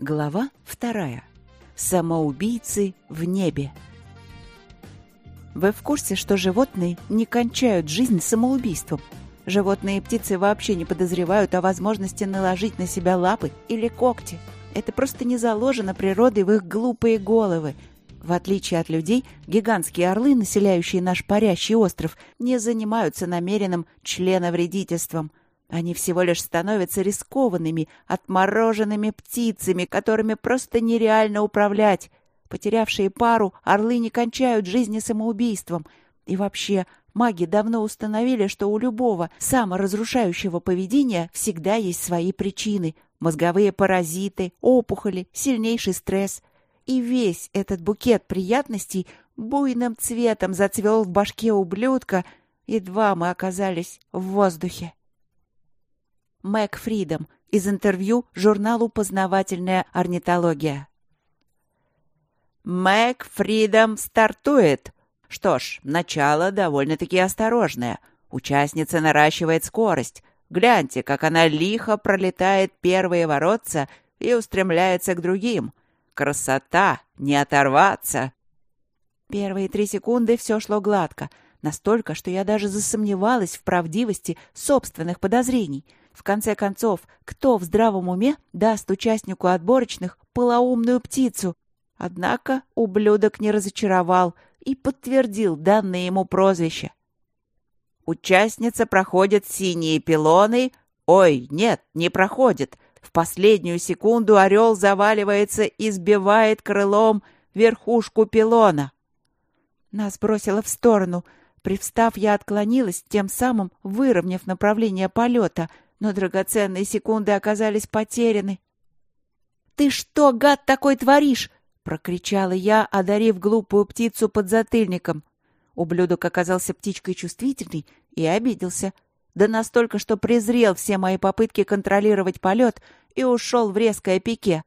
Глава вторая. Самоубийцы в небе. Вы в курсе, что животные не кончают жизнь самоубийством? Животные и птицы вообще не подозревают о возможности наложить на себя лапы или когти. Это просто не заложено природой в их глупые головы. В отличие от людей, гигантские орлы, населяющие наш парящий остров, не занимаются намеренным членовредительством – они всего лишь становятся рискованными, отмороженными птицами, которыми просто нереально управлять. Потерявшие пару, орлы не кончают жизни самоубийством. И вообще, маги давно установили, что у любого саморазрушающего поведения всегда есть свои причины. Мозговые паразиты, опухоли, сильнейший стресс. И весь этот букет приятностей буйным цветом зацвел в башке ублюдка, едва мы оказались в воздухе. Мэг Фридом из интервью журналу «Познавательная орнитология». Мэг Фридом стартует. Что ж, начало довольно-таки осторожное. Участница наращивает скорость. Гляньте, как она лихо пролетает первые воротца и устремляется к другим. Красота! Не оторваться! Первые три секунды все шло гладко. Настолько, что я даже засомневалась в правдивости собственных подозрений — в конце концов, кто в здравом уме даст участнику отборочных полоумную птицу? Однако ублюдок не разочаровал и подтвердил данное ему прозвище. Участница проходит синие пилоны. Ой, нет, не проходит. В последнюю секунду орел заваливается и сбивает крылом верхушку пилона. Нас бросило в сторону. Привстав, я отклонилась, тем самым выровняв направление полета — но драгоценные секунды оказались потеряны. «Ты что, гад, такой творишь?» — прокричала я, одарив глупую птицу под затыльником. Ублюдок оказался птичкой чувствительной и обиделся. Да настолько, что презрел все мои попытки контролировать полет и ушел в резкое пике.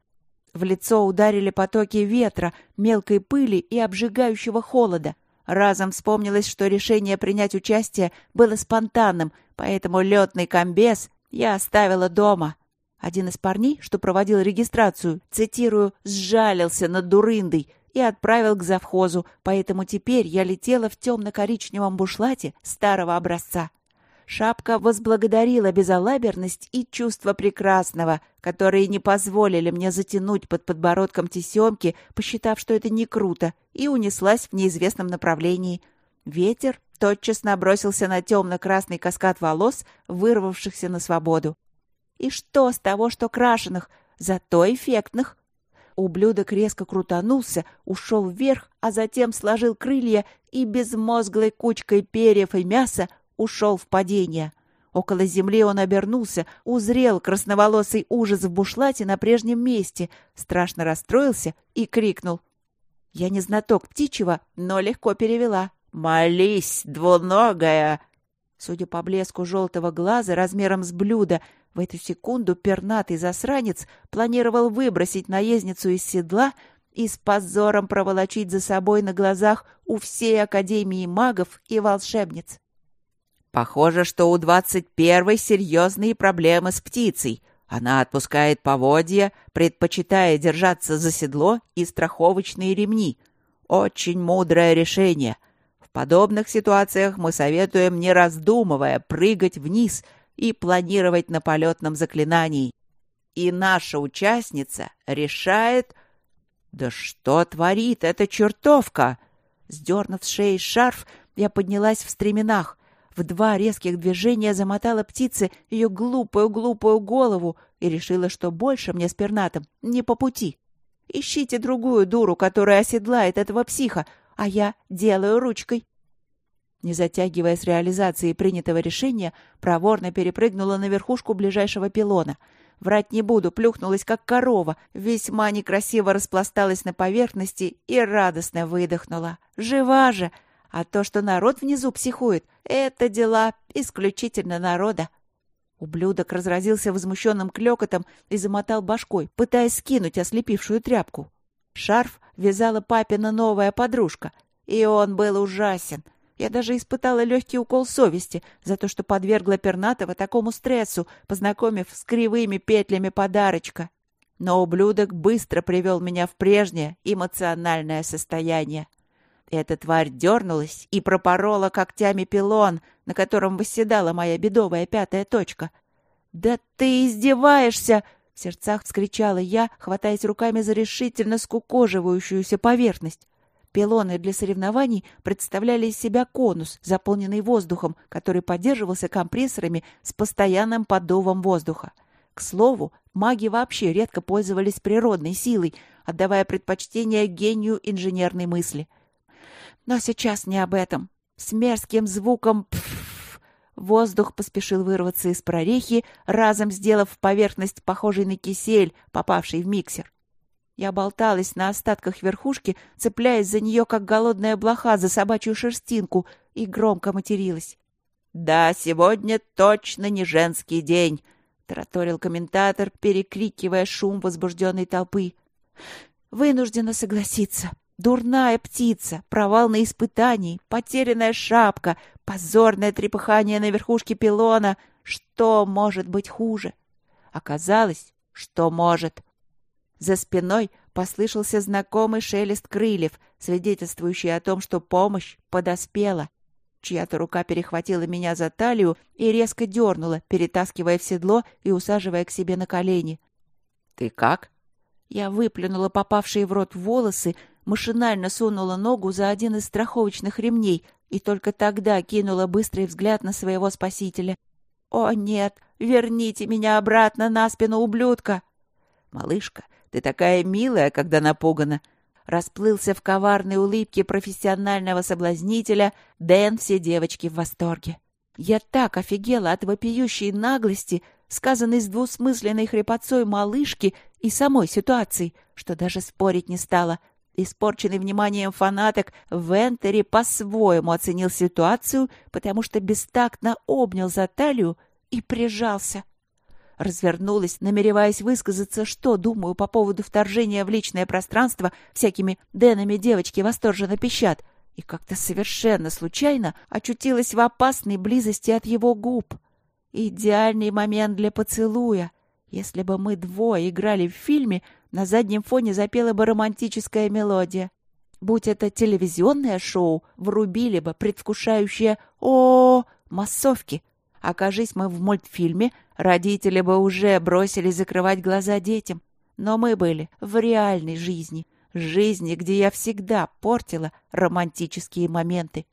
В лицо ударили потоки ветра, мелкой пыли и обжигающего холода. Разом вспомнилось, что решение принять участие было спонтанным, поэтому летный комбез я оставила дома. Один из парней, что проводил регистрацию, цитирую, «сжалился над дурындой» и отправил к завхозу, поэтому теперь я летела в темно-коричневом бушлате старого образца. Шапка возблагодарила безалаберность и чувство прекрасного, которые не позволили мне затянуть под подбородком тесемки, посчитав, что это не круто, и унеслась в неизвестном направлении. Ветер тотчас набросился на темно-красный каскад волос, вырвавшихся на свободу. И что с того, что крашеных, зато эффектных? Ублюдок резко крутанулся, ушел вверх, а затем сложил крылья и безмозглой кучкой перьев и мяса ушел в падение. Около земли он обернулся, узрел красноволосый ужас в бушлате на прежнем месте, страшно расстроился и крикнул. Я не знаток птичьего, но легко перевела. «Молись, двуногая!» Судя по блеску желтого глаза размером с блюдо, в эту секунду пернатый засранец планировал выбросить наездницу из седла и с позором проволочить за собой на глазах у всей Академии магов и волшебниц. «Похоже, что у двадцать первой серьезные проблемы с птицей. Она отпускает поводья, предпочитая держаться за седло и страховочные ремни. Очень мудрое решение — подобных ситуациях мы советуем, не раздумывая, прыгать вниз и планировать на полетном заклинании. И наша участница решает... Да что творит эта чертовка? Сдернув с шеи шарф, я поднялась в стременах. В два резких движения замотала птице ее глупую-глупую голову и решила, что больше мне с пернатом не по пути. Ищите другую дуру, которая оседлает этого психа, а я делаю ручкой. Не затягивая с реализацией принятого решения, проворно перепрыгнула на верхушку ближайшего пилона. Врать не буду, плюхнулась как корова, весьма некрасиво распласталась на поверхности и радостно выдохнула. Жива же! А то, что народ внизу психует, это дела исключительно народа. Ублюдок разразился возмущенным клёкотом и замотал башкой, пытаясь скинуть ослепившую тряпку. Шарф вязала папина новая подружка, и он был ужасен. Я даже испытала легкий укол совести за то, что подвергла Пернатова такому стрессу, познакомив с кривыми петлями подарочка. Но ублюдок быстро привел меня в прежнее эмоциональное состояние. Эта тварь дернулась и пропорола когтями пилон, на котором восседала моя бедовая пятая точка. «Да ты издеваешься!» — в сердцах вскричала я, хватаясь руками за решительно скукоживающуюся поверхность. Пилоны для соревнований представляли из себя конус, заполненный воздухом, который поддерживался компрессорами с постоянным поддувом воздуха. К слову, маги вообще редко пользовались природной силой, отдавая предпочтение гению инженерной мысли. Но сейчас не об этом. С мерзким звуком «пф» воздух поспешил вырваться из прорехи, разом сделав поверхность похожей на кисель, попавший в миксер. Я болталась на остатках верхушки, цепляясь за нее, как голодная блоха за собачью шерстинку, и громко материлась. «Да, сегодня точно не женский день», — тараторил комментатор, перекрикивая шум возбужденной толпы. «Вынуждена согласиться. Дурная птица, провал на испытании, потерянная шапка, позорное трепыхание на верхушке пилона. Что может быть хуже?» Оказалось, что может. За спиной послышался знакомый шелест крыльев, свидетельствующий о том, что помощь подоспела. Чья-то рука перехватила меня за талию и резко дернула, перетаскивая в седло и усаживая к себе на колени. «Ты как?» Я выплюнула попавшие в рот волосы, машинально сунула ногу за один из страховочных ремней и только тогда кинула быстрый взгляд на своего спасителя. «О, нет! Верните меня обратно на спину ублюдка!» «Малышка, ты такая милая, когда напугана!» Расплылся в коварной улыбке профессионального соблазнителя Дэн все девочки в восторге. Я так офигела от вопиющей наглости, сказанной с двусмысленной хрипотцой малышки и самой ситуации, что даже спорить не стала. Испорченный вниманием фанаток, Вентери по-своему оценил ситуацию, потому что бестактно обнял за талию и прижался развернулась, намереваясь высказаться, что думаю по поводу вторжения в личное пространство всякими Дэнами девочки восторженно пищат, и как-то совершенно случайно очутилась в опасной близости от его губ. Идеальный момент для поцелуя. Если бы мы двое играли в фильме, на заднем фоне запела бы романтическая мелодия. Будь это телевизионное шоу, врубили бы предвкушающее о, -о, -о массовки. Окажись мы в мультфильме, Родители бы уже бросились закрывать глаза детям. Но мы были в реальной жизни. Жизни, где я всегда портила романтические моменты.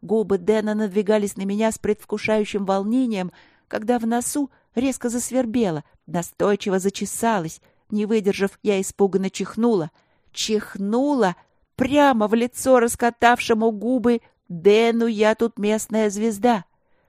Губы Дэна надвигались на меня с предвкушающим волнением, когда в носу резко засвербело, настойчиво зачесалась. Не выдержав, я испуганно чихнула. Чихнула прямо в лицо раскатавшему губы Дэну я тут местная звезда.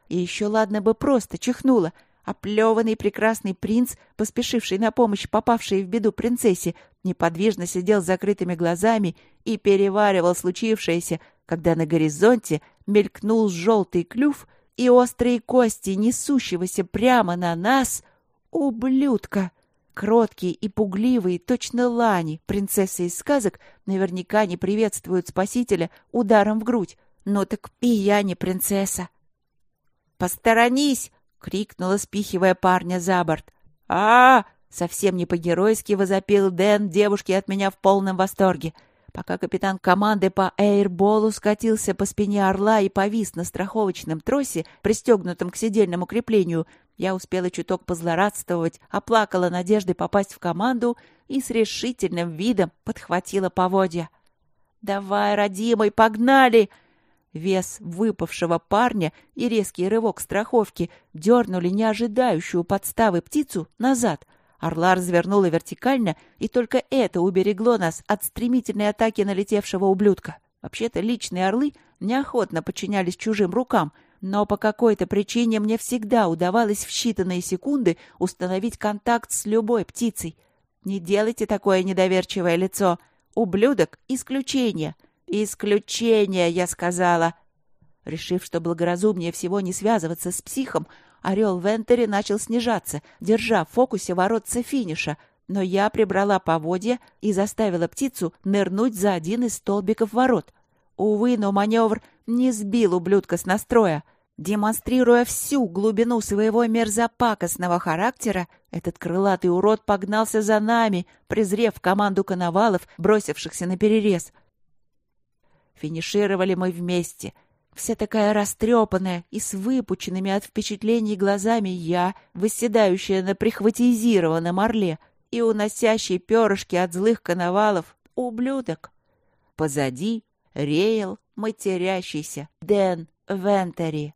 И еще ладно бы просто чихнула — Оплеванный прекрасный принц, поспешивший на помощь попавшей в беду принцессе, неподвижно сидел с закрытыми глазами и переваривал случившееся, когда на горизонте мелькнул желтый клюв и острые кости несущегося прямо на нас ублюдка. Кроткие и пугливые, точно лани, принцессы из сказок, наверняка не приветствуют спасителя ударом в грудь. Но так и я не принцесса. «Посторонись!» крикнула, спихивая парня за борт. а, Совсем не по-геройски возопил Дэн девушке от меня в полном восторге. Пока капитан команды по эйрболу скатился по спине орла и повис на страховочном тросе, пристегнутом к седельному креплению, я успела чуток позлорадствовать, оплакала надежды попасть в команду и с решительным видом подхватила поводья. «Давай, родимый, погнали!» Вес выпавшего парня и резкий рывок страховки дернули неожидающую подставы птицу назад. Орла развернула вертикально, и только это уберегло нас от стремительной атаки налетевшего ублюдка. Вообще-то личные орлы неохотно подчинялись чужим рукам, но по какой-то причине мне всегда удавалось в считанные секунды установить контакт с любой птицей. Не делайте такое недоверчивое лицо. Ублюдок — исключение. «Исключение», — я сказала. Решив, что благоразумнее всего не связываться с психом, орел Вентери начал снижаться, держа в фокусе воротца финиша, но я прибрала поводья и заставила птицу нырнуть за один из столбиков ворот. Увы, но маневр не сбил ублюдка с настроя. Демонстрируя всю глубину своего мерзопакостного характера, этот крылатый урод погнался за нами, презрев команду коновалов, бросившихся на перерез. Финишировали мы вместе. Вся такая растрепанная и с выпученными от впечатлений глазами я, восседающая на прихватизированном орле и уносящий перышки от злых коновалов, ублюдок. Позади реял матерящийся Дэн Вентери.